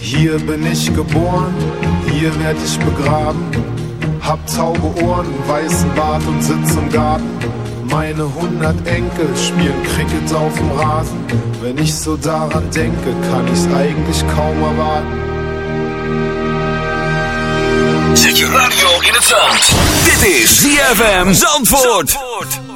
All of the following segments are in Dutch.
Hier bin ich geboren, hier werd ich begraben. Hab tauge Ohren, weißen Bart und sitz im Garten. Meine hundert Enkel spielen Cricket auf dem Rasen. Wenn ich so daran denke, kann ich's eigentlich kaum erwarten. Zet je radio in het zand. Dit is ZFM Zandvoort. Zandvoort.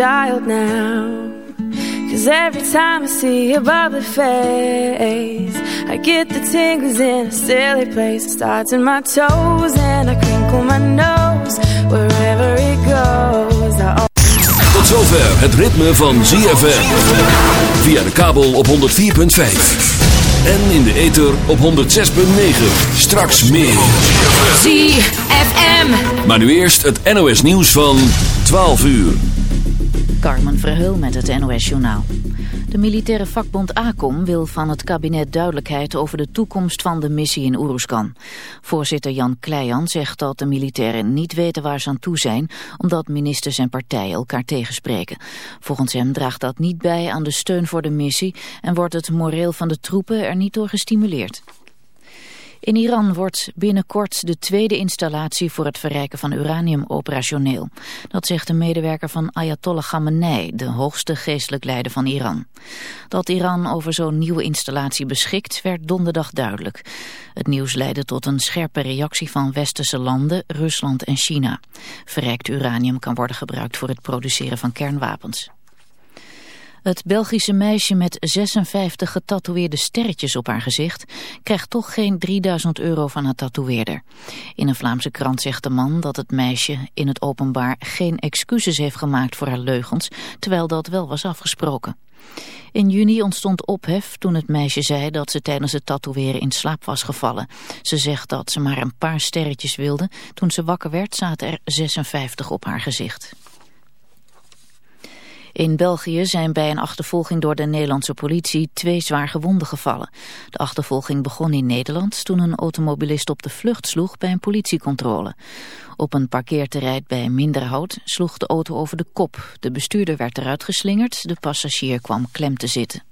Child now. Cause every time I see your bubbly face, I get the tingles in a silly place. It starts in my toes and I crinkle my nose wherever it goes. I Tot zover het ritme van ZFM. Via de kabel op 104.5. En in de ether op 106.9. Straks meer. ZFM. Maar nu eerst het NOS nieuws van 12 uur. Carmen Verheul met het NOS-journaal. De militaire vakbond ACOM wil van het kabinet duidelijkheid over de toekomst van de missie in Oeruzkan. Voorzitter Jan Kleijan zegt dat de militairen niet weten waar ze aan toe zijn, omdat ministers en partijen elkaar tegenspreken. Volgens hem draagt dat niet bij aan de steun voor de missie en wordt het moreel van de troepen er niet door gestimuleerd. In Iran wordt binnenkort de tweede installatie voor het verrijken van uranium operationeel. Dat zegt een medewerker van Ayatollah Khamenei, de hoogste geestelijk leider van Iran. Dat Iran over zo'n nieuwe installatie beschikt, werd donderdag duidelijk. Het nieuws leidde tot een scherpe reactie van westerse landen, Rusland en China. Verrijkt uranium kan worden gebruikt voor het produceren van kernwapens. Het Belgische meisje met 56 getatoeëerde sterretjes op haar gezicht krijgt toch geen 3000 euro van haar tatoeëerder. In een Vlaamse krant zegt de man dat het meisje in het openbaar geen excuses heeft gemaakt voor haar leugens, terwijl dat wel was afgesproken. In juni ontstond ophef toen het meisje zei dat ze tijdens het tatoeëren in slaap was gevallen. Ze zegt dat ze maar een paar sterretjes wilde. Toen ze wakker werd zaten er 56 op haar gezicht. In België zijn bij een achtervolging door de Nederlandse politie twee zwaar gewonden gevallen. De achtervolging begon in Nederland toen een automobilist op de vlucht sloeg bij een politiecontrole. Op een parkeerterrein bij Minderhout sloeg de auto over de kop. De bestuurder werd eruit geslingerd, de passagier kwam klem te zitten.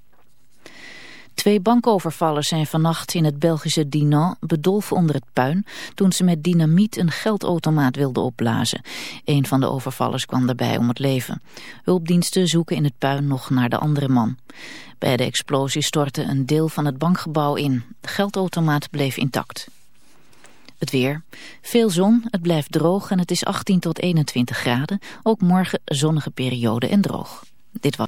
Twee bankovervallers zijn vannacht in het Belgische Dinan bedolven onder het puin toen ze met dynamiet een geldautomaat wilden opblazen. Een van de overvallers kwam daarbij om het leven. Hulpdiensten zoeken in het puin nog naar de andere man. Bij de explosie stortte een deel van het bankgebouw in. De geldautomaat bleef intact. Het weer. Veel zon, het blijft droog en het is 18 tot 21 graden. Ook morgen zonnige periode en droog. Dit was...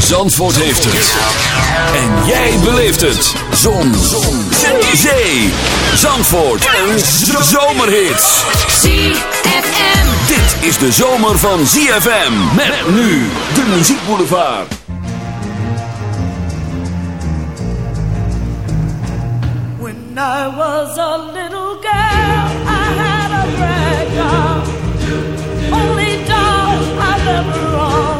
Zandvoort heeft het. En jij beleeft het. Zon. Zon. Zee. Zandvoort. Een zomerhit. ZFM. Dit is de zomer van ZFM. Met nu de muziekboulevard. When I was a little girl, I had a rag doll. I've ever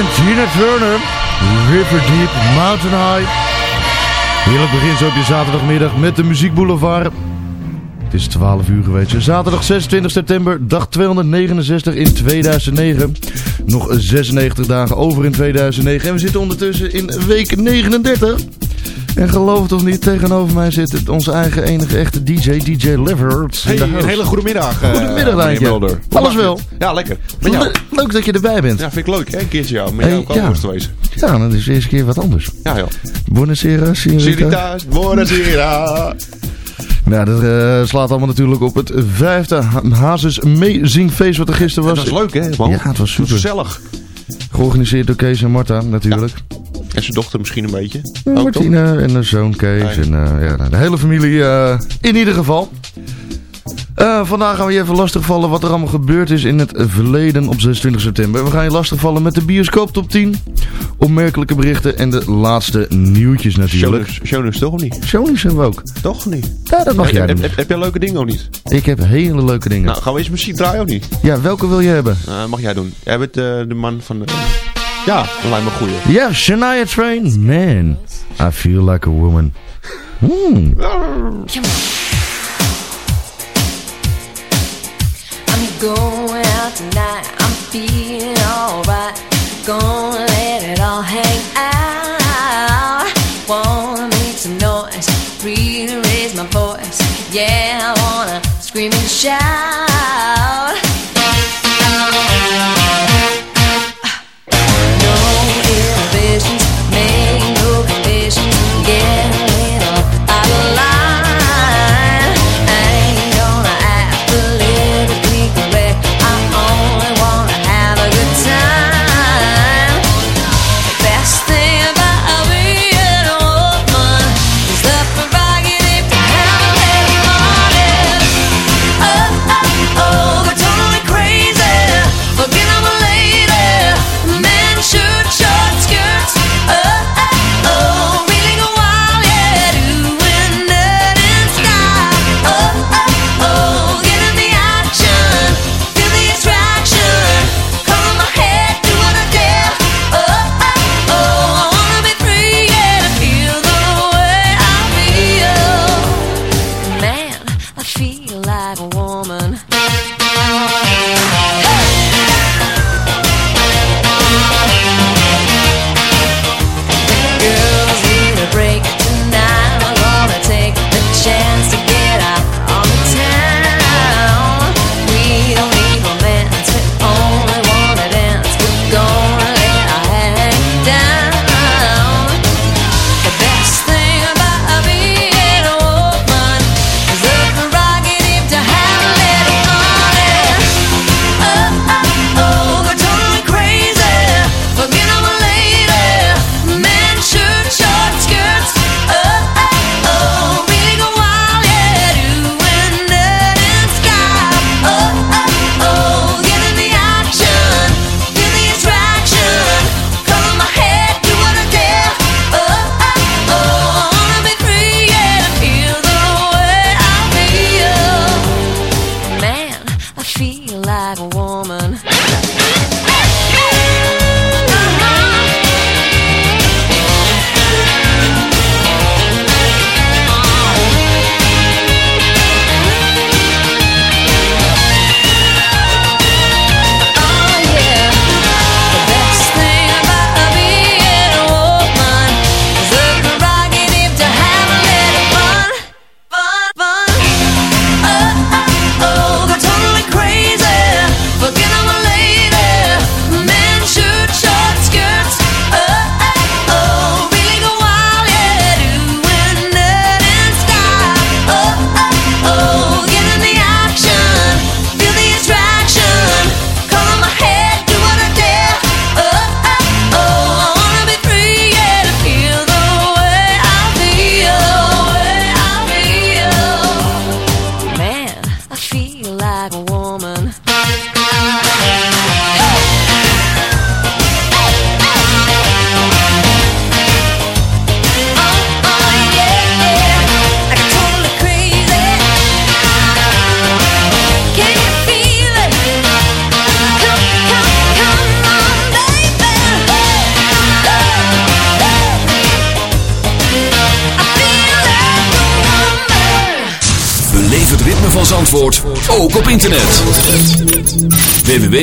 en Tina Turner. River Deep, Mountain High. Heerlijk begin zo op je zaterdagmiddag met de Muziek Boulevard. Het is 12 uur geweest. Zaterdag 26 september, dag 269 in 2009. Nog 96 dagen over in 2009. En we zitten ondertussen in week 39. En geloof het of niet, tegenover mij zit onze eigen enige echte DJ, DJ Leverett. Hey, een hele goede middag. Uh, Goedemiddag, Lijntje. Alles wel? Ja, lekker. Met jou? leuk dat je erbij bent. Ja, vind ik leuk, hè? Een keertje jou. Met jou ook ja. te wezen. Ja, dat is de eerste keer wat anders. Ja, joh. Buonasera, signorita. Buonasera. Nou, dat uh, slaat allemaal natuurlijk op het vijfde Hazes meezingfeest wat er gisteren was. dat was leuk, hè? Man? Ja, het was super. gezellig. Georganiseerd door Kees en Marta, natuurlijk. Ja. En zijn dochter misschien een beetje. Ja, Martina en de zoon Kees. En uh, ja, de hele familie uh, in ieder geval. Uh, vandaag gaan we je even lastigvallen wat er allemaal gebeurd is in het verleden op 26 september. We gaan je lastigvallen met de bioscoop top 10. Opmerkelijke berichten en de laatste nieuwtjes natuurlijk. Shownieuws toch of niet? Shownieuws hebben we ook. Toch niet? Ja, dat mag jij heb, heb, heb, je leuke dingen of niet? Ik heb hele leuke dingen. Nou, gaan we eens muziek draaien of niet? Ja, welke wil je hebben? Uh, mag jij doen. Jij bent uh, de man van de... Ja, dat lijkt me goeie. Ja, yeah, Shania Twain. Man, I feel like a woman. Hmm. I'm going out tonight. I'm feeling alright. Gonna let it all hang out. Wanna make some noise. Really raise my voice. Yeah, I wanna scream and shout.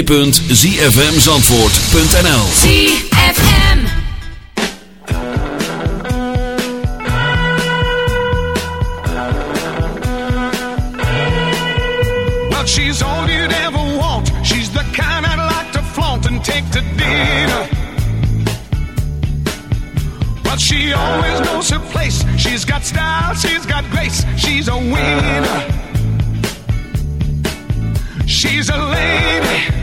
www.zfmzandvoort.nl ZFM. Well, she's all you'd ever want. She's the kind I'd like to flaunt and take to dinner. But she always knows her place. She's got style, she's got grace. She's a winner. She's a lady.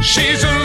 She's a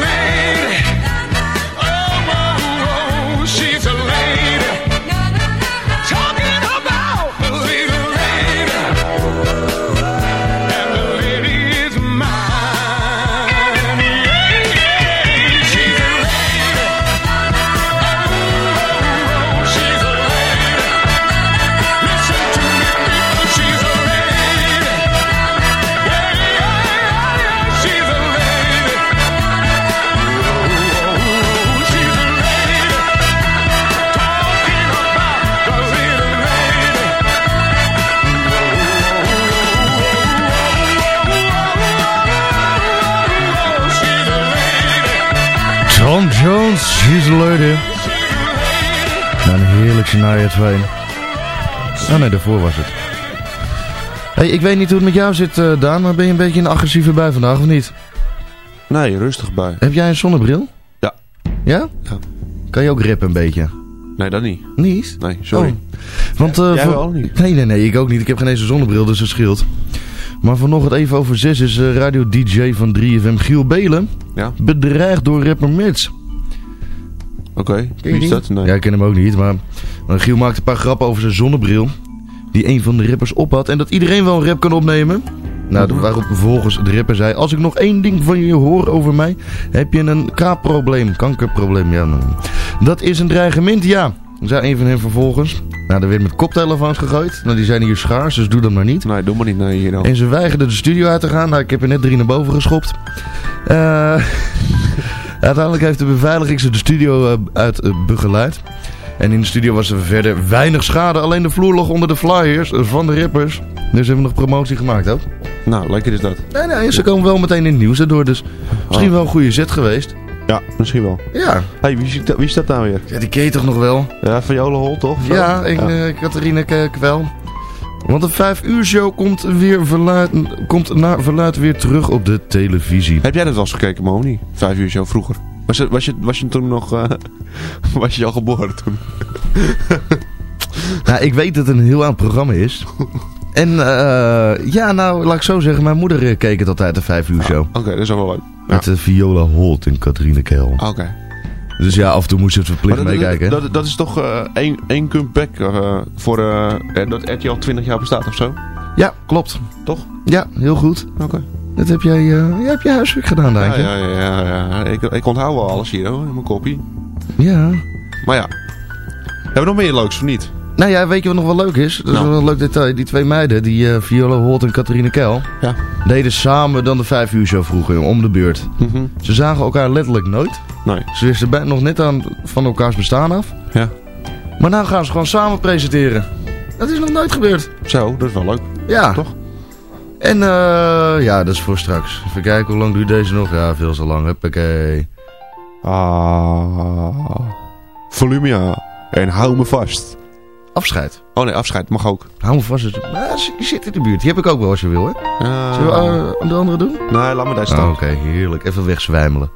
Lady. Nou, een heerlijk Shania Twain. Oh nee, daarvoor was het. Hey, ik weet niet hoe het met jou zit, eh, Daan, maar ben je een beetje een agressieve bui vandaag of niet? Nee, rustig bij. Heb jij een zonnebril? Ja. Ja? Ja. Kan je ook rippen een beetje? Nee, dat niet. Niet? Nee, sorry. Oh. Want, eh, Jij wel niet? Nee, nee, nee, ik ook niet. Ik heb geen eens een zonnebril, dus dat scheelt. Maar vanochtend even over zes is eh, radio-dj van 3FM Giel Belen Ja. bedreigd door rapper Mits. Oké, je wie is dat? Nee. Ja, ik ken hem ook niet, maar maar Giel maakte een paar grappen over zijn zonnebril. Die een van de rappers op had. En dat iedereen wel een rap kan opnemen. Nou, waarop vervolgens de rapper zei... Als ik nog één ding van je hoor over mij... heb je een kaapprobleem, kankerprobleem. Ja, nou, dat is een dreigement, ja. Zei een van hen vervolgens. Nou, er werd met koptelefoons gegooid. Nou, die zijn hier schaars, dus doe dat maar niet. Nee, doe maar niet. Nee, hier dan. En ze weigerden de studio uit te gaan. Nou, ik heb er net drie naar boven geschopt. Eh, uiteindelijk heeft de beveiliging ze de studio eh, uit eh, begeleid. En in de studio was er verder weinig schade. Alleen de vloer lag onder de flyers van de rappers. Dus hebben we nog promotie gemaakt ook. Nou, lekker is dat. Nee, nee, ze komen wel meteen in het nieuws erdoor. Dus misschien wel een goede zet geweest. Ja, misschien wel. Ja. hey, wie, wie is dat nou weer? Ja, die ken je toch nog wel? Ja, Viola Hol toch? Ja, en eh Catharine K- Kwel. Want de 5 uur show komt, weer verluid, komt naar verluid weer terug op de televisie. Heb jij dat wel eens gekeken, Moni? Vijf uur zo vroeger. Was je, was je, was je toen nog... eh, was je al geboren toen? Nou, ik weet dat het een heel oud programma is. En eh, ja, nou, laat ik zo zeggen, mijn moeder eh, keek het altijd de 5 uur show. Oké, dat is wel leuk. Met eh, Viola Holt en Catharine Keel. Oké. Dus ja, af en toe moest je het verplicht dat, meekijken. hè? dat, dat is toch eh, één, één comeback eh, voor eh, dat RTL 20 jaar bestaat of zo? Ja, klopt. Toch? Ja, heel goed. Oké. Dat heb jij, eh, jij hebt je huiswerk gedaan, denk ik. ja, ja, ja, ja. Ik, ik onthoud wel alles hier hoor, in mijn kopie. Ja. Maar ja. Hebben we nog meer leuks of niet? Nou ja, weet je wat nog wel leuk is? Dat is Nou. wel een leuk detail. Die twee meiden, die eh Viola Holt en Catharine Kel, Ja. deden samen dan de vijf uur show vroeger, om de beurt. Mhm. Ze zagen elkaar letterlijk nooit. Nee. Ze wisten bij- nog net aan, van elkaars bestaan af. Ja. Maar nou gaan ze gewoon samen presenteren. Dat is nog nooit gebeurd. Zo, dat is wel leuk. Ja. Toch? En eh ja, dat is voor straks. Even kijken, hoe lang duurt deze nog? Ja, veel te lang. Huppakee. Ah. Volumia. En hou me vast. Afscheid. Oh nee, afscheid mag ook. Hou me vast. ze- die zit in de buurt. Die heb ik ook wel als je wil, hè? Ja. Zullen we eh, de andere doen? Nee, laat me daar Ah, staan. Oké, heerlijk. Even wegzwijmelen.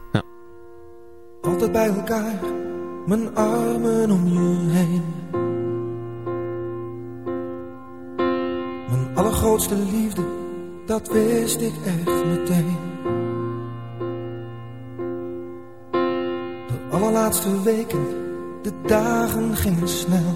Altijd bij elkaar, mijn armen om je heen. Mijn allergrootste liefde, dat wist ik echt meteen. De allerlaatste weken, de dagen gingen snel.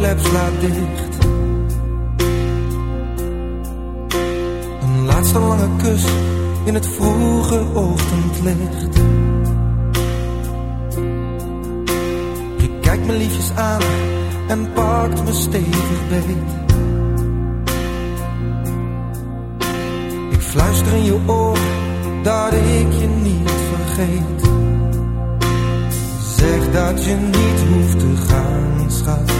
Achterklep slaat dicht. Een laatste lange kus in het vroege ochtendlicht. Je kijkt me liefjes aan en pakt me stevig beet. Ik fluister in je oor dat ik je niet vergeet. Zeg dat je niet hoeft te gaan, schat.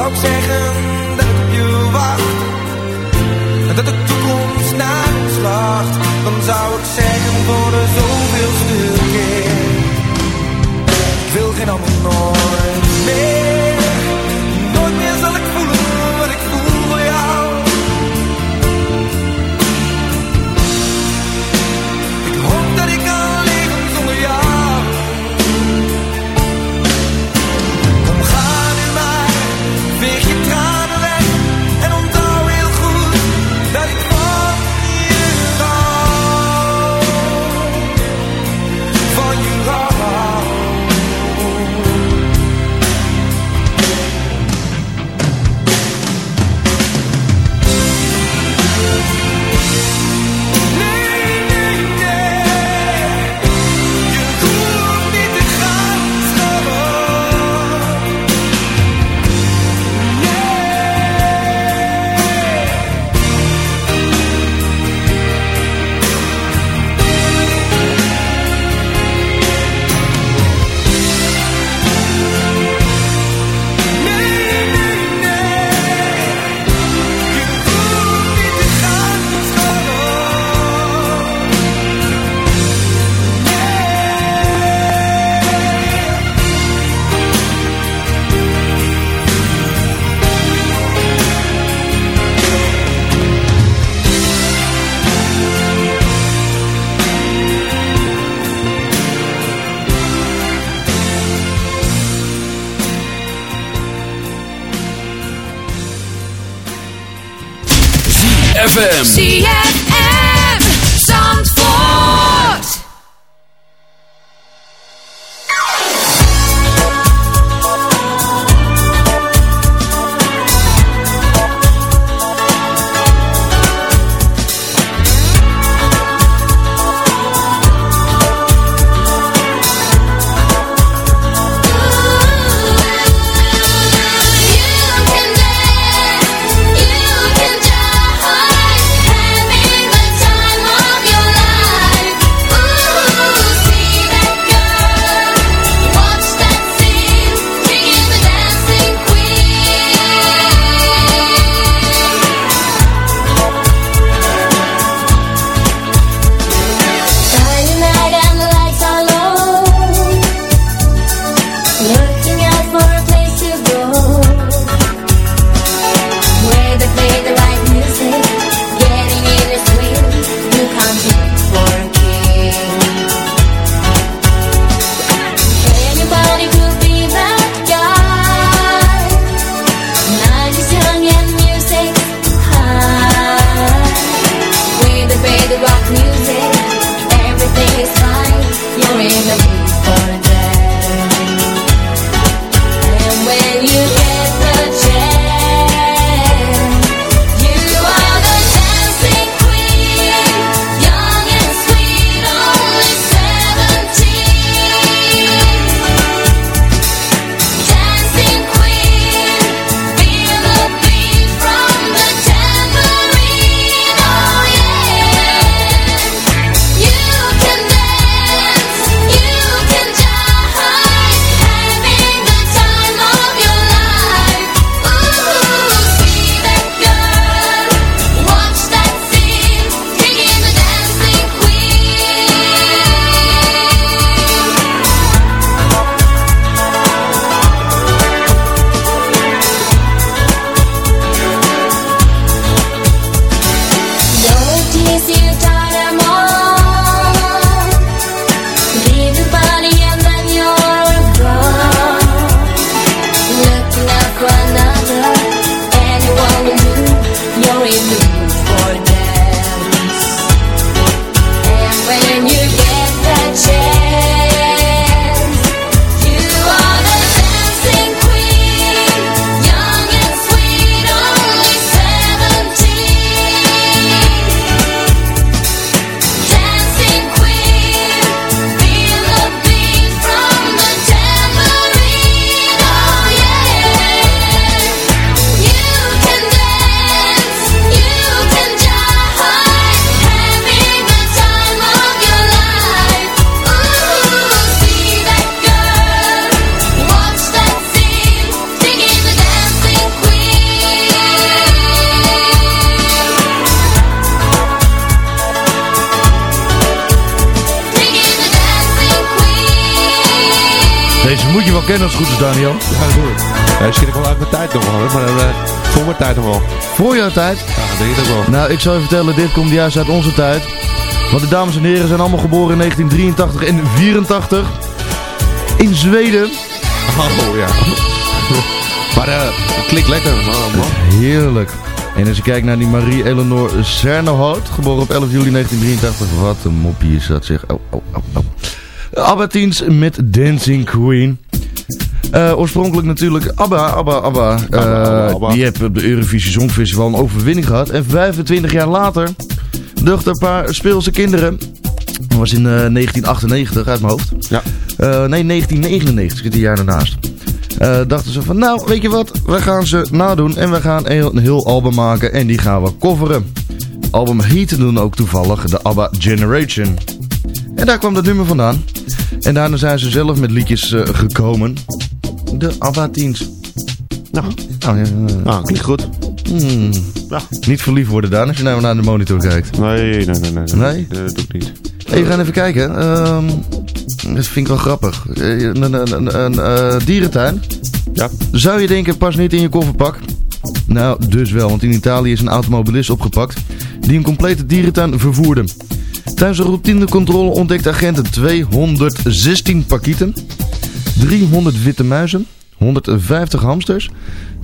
Zou ik zeggen dat ik op je wacht. En dat de toekomst naar ons lacht. Dan zou ik zeggen voor de zoveelste keer. Wil geen ander nooit meer. ZFM. Jouw tijd? Ja, denk ik ook wel. Nou, ik zal je vertellen, dit komt juist uit onze tijd. Want de dames en heren zijn allemaal geboren in 1983 en 84. In Zweden. Oh, ja. maar uh, klinkt lekker, man. Heerlijk. En als je kijkt naar die Marie-Eleanor Cernehout, geboren op 11 juli 1983. Wat een moppie is dat zeg. Oh, oh, oh, oh. Abba met Dancing Queen. Uh, oorspronkelijk natuurlijk ABBA, ABBA, ABBA. Uh, Abba, Abba. Die heeft op de Eurovisie Songfestival een overwinning gehad. En 25 jaar later dachten een paar speelse kinderen... Dat was in uh, 1998 uit mijn hoofd. Ja. nee, 1999, zit een jaar daarnaast. Uh, dachten ze van, nou, weet je wat, we gaan ze nadoen en we gaan een, heel album maken en die gaan we coveren. Het album heette toen ook toevallig de ABBA Generation. En daar kwam dat nummer vandaan. En daarna zijn ze zelf met liedjes uh, gekomen. De ABBA-teens. Nou, nou, ja, uh, nou klinkt goed. Hmm. Ja. Niet verliefd worden, Daan, als je nou naar de monitor kijkt. Nee, nee, nee. Nee? nee? dat doe ik niet. Hey, we gaan even kijken. Um, dat vind ik wel grappig. Een, een, een, een uh, dierentuin. Ja. Zou je denken, pas niet in je kofferpak? Nou, dus wel, want in Italië is een automobilist opgepakt die een complete dierentuin vervoerde. Tijdens een routinecontrole ontdekte agenten 216 pakieten, 300 witte muizen, 150 hamsters,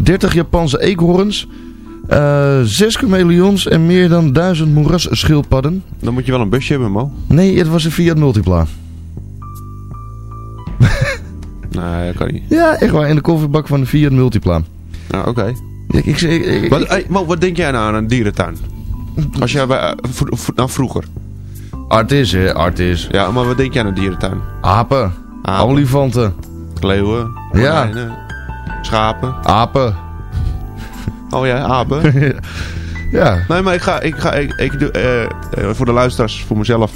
30 Japanse eekhoorns, uh, 6 chameleons en meer dan 1000 moerasschildpadden. Dan moet je wel een busje hebben, Mo. Nee, het was een Fiat Multipla. Nee, dat kan niet. Ja, echt waar. In de kofferbak van de Fiat Multipla. Nou, oké. Okay. Ik, ik, ik, wat, hey, Mo, wat denk jij nou aan een dierentuin? Als jij bij, uh, nou vroeger. Artis, hè, artis. Ja, maar wat denk jij aan een dierentuin? Apen. Apen. Olifanten. Leeuwen. Ja. Schapen. Apen. Oh ja, apen. ja. Nee, maar ik ga, ik ga, ik, ik doe, uh, voor de luisteraars, voor mezelf,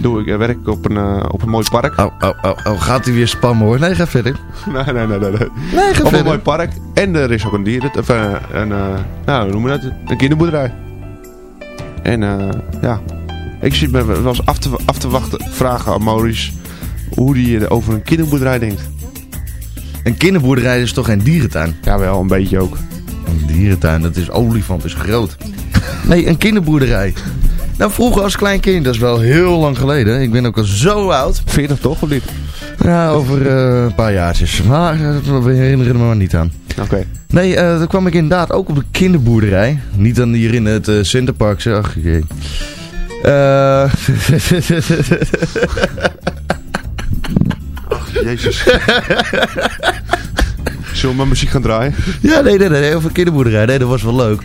doe ik, werk ik op een, uh, op een mooi park. Oh, oh, oh, oh, gaat hij weer spammen hoor. Nee, ga verder. nee, nee, nee, nee. nee. nee ga op verder. een mooi park. En er is ook een dieren, of een, nou, hoe noemen we dat? Een kinderboerderij. En ja, ik zit me wel eens af te, af te wachten, vragen aan Maurice hoe die over een kinderboerderij denkt. Een kinderboerderij is toch geen dierentuin? Ja, wel, een beetje ook. Een dierentuin, dat is olifant, is groot. nee, een kinderboerderij. Nou, vroeger als klein kind, dat is wel heel lang geleden. Ik ben ook al zo oud. 40 toch, of niet? Ja, over uh, een paar jaartjes. Maar dat herinner ik me maar niet aan. Oké. Okay. Nee, uh, dan kwam ik inderdaad ook op de kinderboerderij. Niet dan hier in het uh, Centerpark, zeg. Ach, jee. Uh... Jezus. Zullen we maar muziek gaan draaien? Ja, nee, nee, nee. Over kinderboerderij. Nee, dat was wel leuk.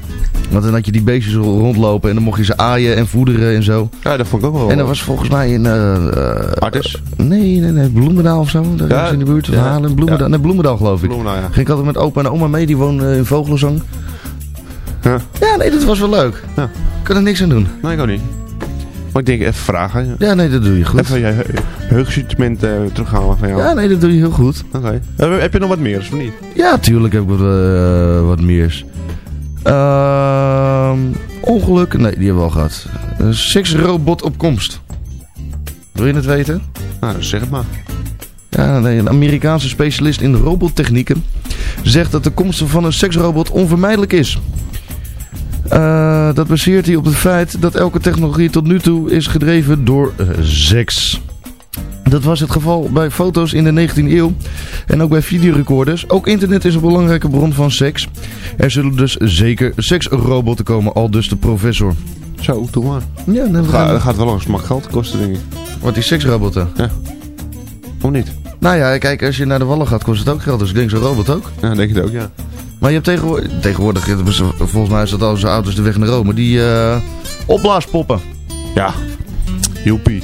Want dan had je die beestjes rondlopen en dan mocht je ze aaien en voederen en zo. Ja, dat vond ik ook wel. En dat was volgens mij in... Uh, uh, Artis? Nee, nee, nee. Bloemendaal of zo. Daar ja, in de buurt. Ja, Halen. Bloemendaal. Ja. Nee, Bloemendaal geloof ik. Bloemendaal, ja. Ging ik altijd met opa en oma mee. Die woonden in Vogelenzang. Ja. Ja, nee, dat was wel leuk. Ja. Ik kan er niks aan doen. Nee, ik ook niet. Maar ik denk even vragen. Ja, nee, dat doe je goed. Even je heugensentiment uh, terughalen van jou. Ja, nee, dat doe je heel goed. Oké. Okay. heb je nog wat meer, of niet? Ja, tuurlijk heb ik wat, uh, wat meer. Uh, ongeluk? Nee, die hebben we al gehad. Een seksrobot op komst. Wil je het weten? Nou, zeg het maar. Ja, nee, een Amerikaanse specialist in robottechnieken zegt dat de komst van een seksrobot onvermijdelijk is. Uh, dat baseert hij op het feit dat elke technologie tot nu toe is gedreven door uh, seks. Dat was het geval bij foto's in de 19e eeuw en ook bij videorecorders. Ook internet is een belangrijke bron van seks. Er zullen dus zeker seksrobotten komen, al dus de professor. Zo, doe maar. Ja, dat gaat wel een smak geld kosten, denk ik. Wat, die seksrobotten? Ja. Of niet? Nou ja, kijk, als je naar de wallen gaat, kost het ook geld. Dus ik denk zo'n robot ook. Ja, denk ik ook, ja. Maar je hebt tegenwoordig, tegenwoordig volgens mij is dat al zijn auto's de weg naar Rome, die uh, opblaaspoppen. Ja, joepie.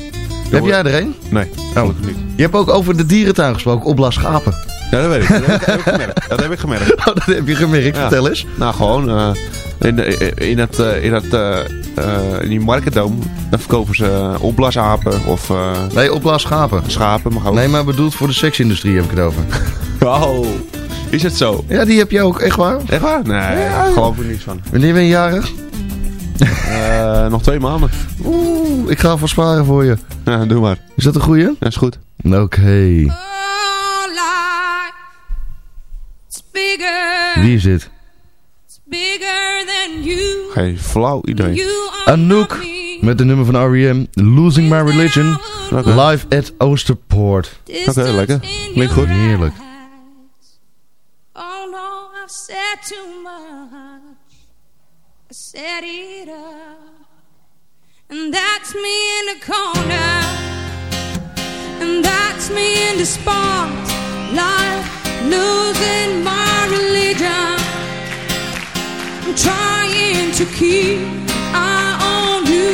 Heb jij er een? Nee, gelukkig niet. Je hebt ook over de dierentuin gesproken, opblaaschapen. Ja, dat weet ik. Dat heb ik gemerkt. Dat heb ik gemerkt. Oh, dat heb je gemerkt. Ja. Vertel eens. Nou, gewoon uh, in, in, het, in, het, uh, eh, in die marketdoom. dan verkopen ze eh, opblaasapen of... Eh, nee, opblaasschapen. Schapen maar ook. Nee, maar bedoeld voor de seksindustrie heb ik het over. oh, is het zo? Ja, die heb je ook, echt waar? Echt waar? Nee, ja, ja. geloof er niets van. Wanneer ben je jarig? Nog twee maanden. Oeh, ik ga voor sparen voor je. Ja, doe maar. Is dat een goeie? Ja, is goed. Oké. Wie is dit? Hey, flauw idee. Anouk met de nummer van R.E.M. Losing My Religion. Okay. Live at Oosterpoort. Oké, okay, lekker. Klinkt goed. Heerlijk. Oh no, I've said too much. I said it up. And that's me in the corner. And that's me in the spot. Life losing my religion. trying to keep our own, you,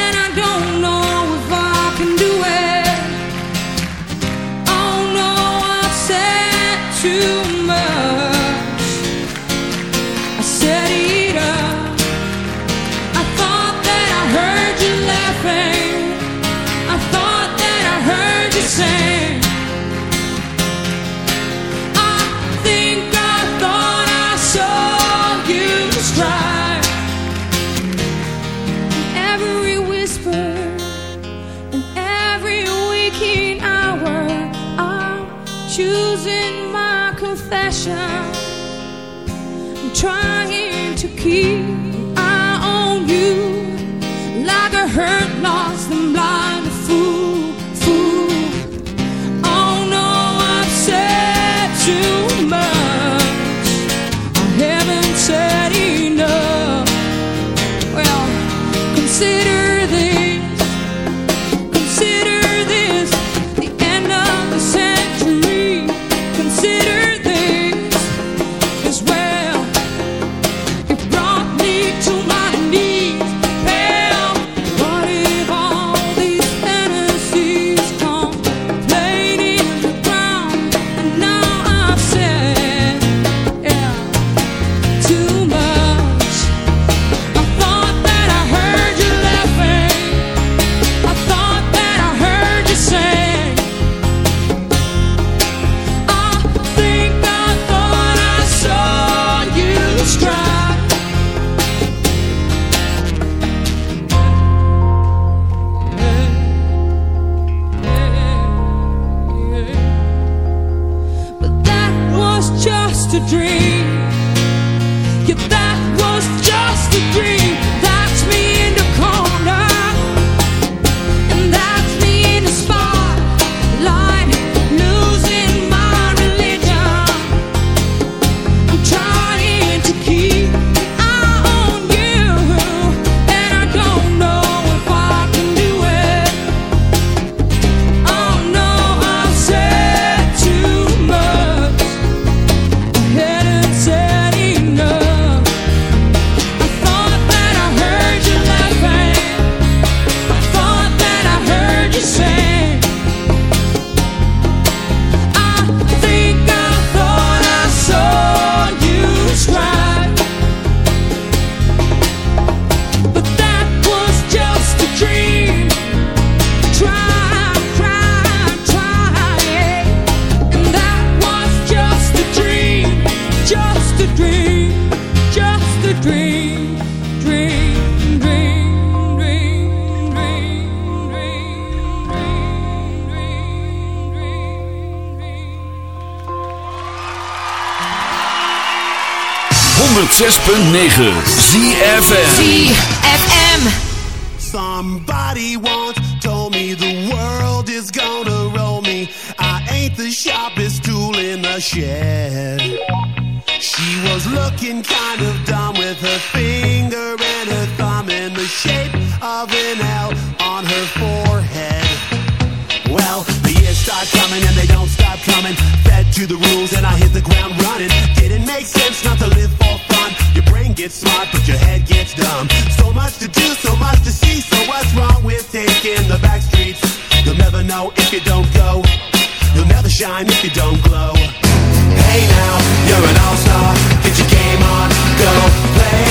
and I don't know if I can do it. Oh no, I've said too. You'll never shine if you don't glow. Hey now, you're an all-star. Get your game on, go play.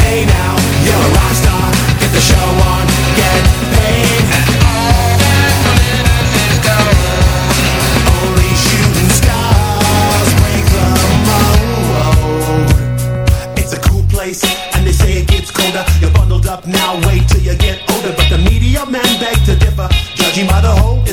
Hey now, you're a rock star. Get the show on, get paid. All that glitters is gold. Only shooting stars break the mold. It's a cool place, and they say it gets colder. You're bundled up now, wait till you get older. But the media men beg to differ, judging by the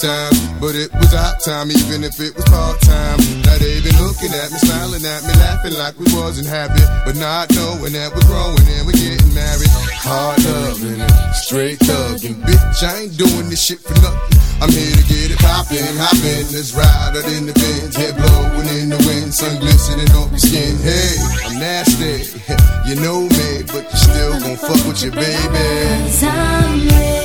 time, but it was hot time, even if it was part time. Now they been looking at me, smiling at me, laughing like we wasn't happy, but not knowing that we're growing and we're getting married. Hard loving, straight thugging, bitch. I ain't doing this shit for nothing. I'm here to get it poppin', hoppin'. Let's ride out in the bins, head blowin' in the wind, sun glistening on my skin. Hey, I'm nasty, you know me, but you still gon' fuck with your baby. Cause I'm.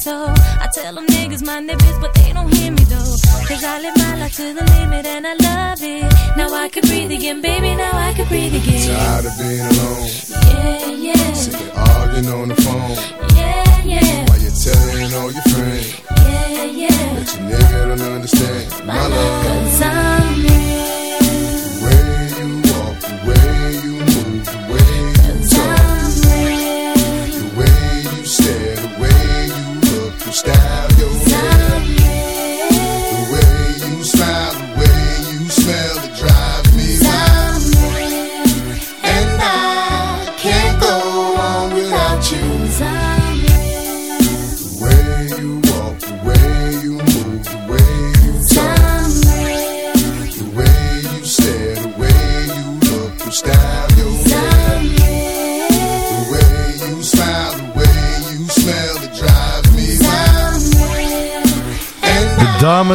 so. I tell them niggas my their but they don't hear me though. Cause I live my life to the limit and I love it. Now I can breathe again, baby, now I can breathe again. Tired of being alone. Yeah, yeah. Sick of arguing on the phone. Yeah, yeah. While you're telling all your friends. Yeah, yeah. That your nigga don't understand my, my love. Cause I'm real.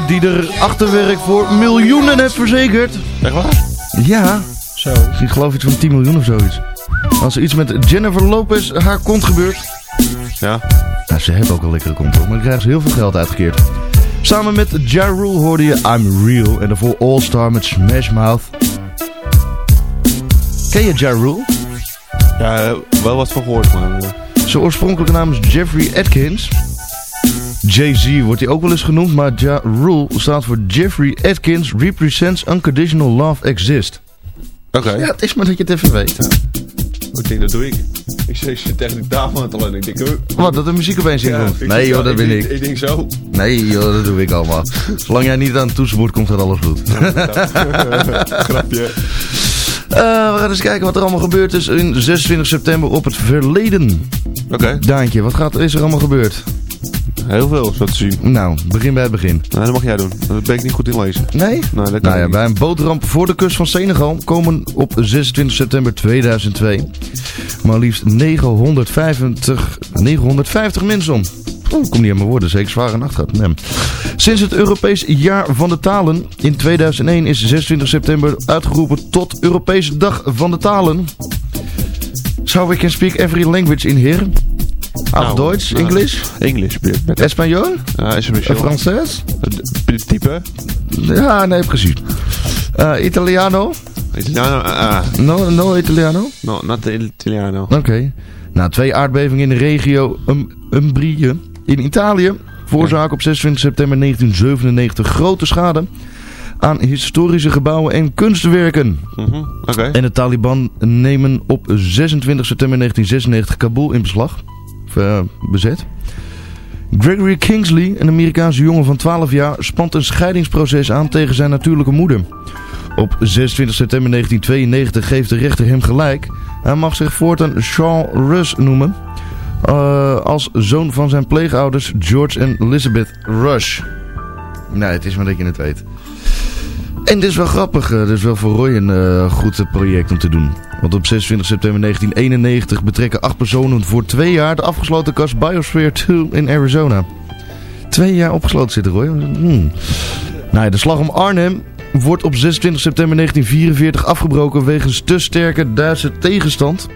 Die er achterwerk voor miljoenen heeft verzekerd. Echt waar? Ja. Zo. Ik geloof iets van 10 miljoen of zoiets. Als er iets met Jennifer Lopez haar kont gebeurt. Ja. Nou, ze hebben ook een lekkere kont hoor, maar dan krijgen ze heel veel geld uitgekeerd. Samen met Ja Rule hoorde je I'm Real en daarvoor All Star met Smash Mouth. Ken je Ja Rule? Ja, wel wat van gehoord, maar... eh, Zijn oorspronkelijke naam is Jeffrey Atkins. Jay-Z wordt hij ook wel eens genoemd, maar Ja Rule staat voor Jeffrey Atkins Represents Unconditional Love Exist. Oké. Ja, het is maar dat je het even weet. Ik denk, dat doe ik. Ik zit, ik zit tegen die tafel aan het alleen. Ik denk, uh, Wat, dat de muziek opeens in ja, komt? Nee joh, dat ben ik. Ik denk zo. Nee joh, dat doe ik allemaal. Zolang jij niet aan het toetsenbord komt, gaat alles goed. Grapje. Eh, we gaan eens kijken wat er allemaal gebeurd is in 26 september op het verleden. Oké. Daantje, wat gaat, is er allemaal gebeurd? Heel veel, zo te zien. Nou, begin bij het begin. Nee, dat mag jij doen. Daar ben ik niet goed in lezen. Nee? Nee, dat kan Nou ja, bij een bootramp voor de kust van Senegal komen op 26 september 2002 maar liefst 950, 950 mensen om. Oh, ik kom niet aan mijn woorden, zeker zware nacht gehad. Nee. Sinds het Europees Jaar van de Talen in 2001 is 26 september uitgeroepen tot Europese Dag van de Talen. So we can speak every language in here. Auf Nou, Duits, nou, English, English, met Espanol, Ja. Franses. Het type. Ja, nee, precies. Eh, Italiano. Italiano. ah, No, no Italiano? no, not Italiano. Oké. Na twee aardbevingen in de regio um, Umbrië in Italië veroorzaken op 26 september 1997 grote schade aan historische gebouwen en kunstwerken. Mhm, Oké. En de Taliban nemen op 26 september 1996 Kabul in beslag. Eh, bezet. Gregory Kingsley, een Amerikaanse jongen van 12 jaar, spant een scheidingsproces aan tegen zijn natuurlijke moeder. Op 26 september 1992 geeft de rechter hem gelijk. Hij mag zich voortaan Sean Rush noemen. eh, als zoon van zijn pleegouders George en Elizabeth Rush. Nee, het is maar dat je het weet. En dit is wel grappig. eh, is wel voor Roy een eh, goed project om te doen. Want op 26 september 1991 betrekken acht personen voor twee jaar de afgesloten kast Biosphere 2 in Arizona. Twee jaar opgesloten zitten, Roy. Hmm. Nou de slag om Arnhem wordt op 26 september 1944 afgebroken wegens te sterke Duitse tegenstand.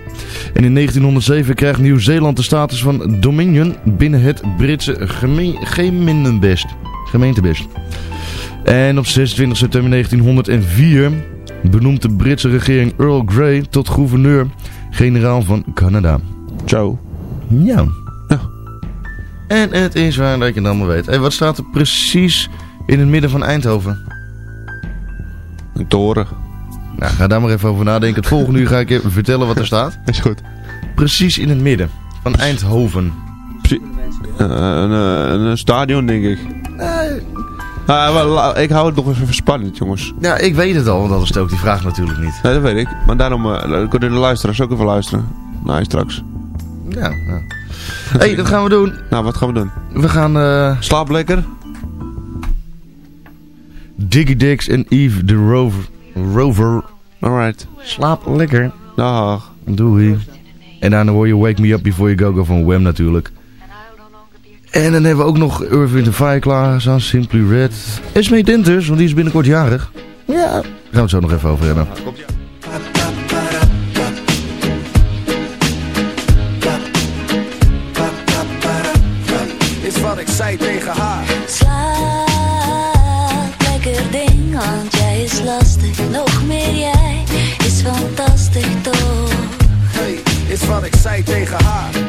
En in 1907 krijgt Nieuw-Zeeland de status van Dominion binnen het Britse geme gemeentebest. gemeentebest. En op 26 september 1904 benoemt de Britse regering Earl Grey tot gouverneur-generaal van Canada. Ciao. Ja. En het is waar dat je het allemaal weet. En wat staat er precies in het midden van Eindhoven? Een toren. Nou, ga daar maar even over nadenken. Het volgende uur ga ik je vertellen wat er staat. Is goed. Precies in het midden van Eindhoven. Precies. Eh, een, eh, een stadion, denk ik. Ah, ik hou het nog even spannend, jongens. Ja, ik weet het al, want anders stel ik die vraag natuurlijk niet. Nee, dat weet ik. Maar daarom eh, kunnen de luisteraars ook even luisteren. Nou, straks. Ja, ja. hey, dat gaan we doen. Nou, wat gaan we doen? We gaan... eh Slaap lekker. Diggy Dix en Eve de Rover. Rover. Alright. Slaap lekker. Dag. Doei. En daarna hoor je Wake Me Up Before You Go Go van Wham natuurlijk. En dan hebben we ook nog Earth, Wind Fire klaar staan. Simply Red. Esme Denters, want die is binnenkort jarig. Ja. Daar gaan we het zo nog even over hebben. Is wat ik zei tegen haar. Slaap, lekker ding, want jij is lastig. Nog meer jij is fantastisch toch? Hey, is wat ik zei tegen haar.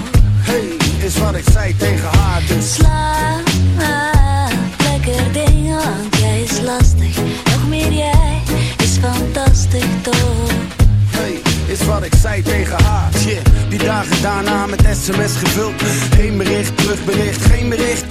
Hey, is wat ik zei tegen haar dus. Slaap, lekker ding, want jij is lastig. Nog meer jij is fantastisch toch is wat ik zei tegen haar. Die dagen daarna met sms gevuld. Geen bericht, terugbericht, geen bericht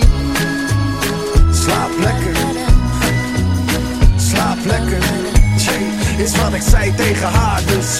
Slaap lekker. Slaap lekker. Is wat ik zei tegen haar, dus.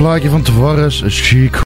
Plaatje van Tavares, Chic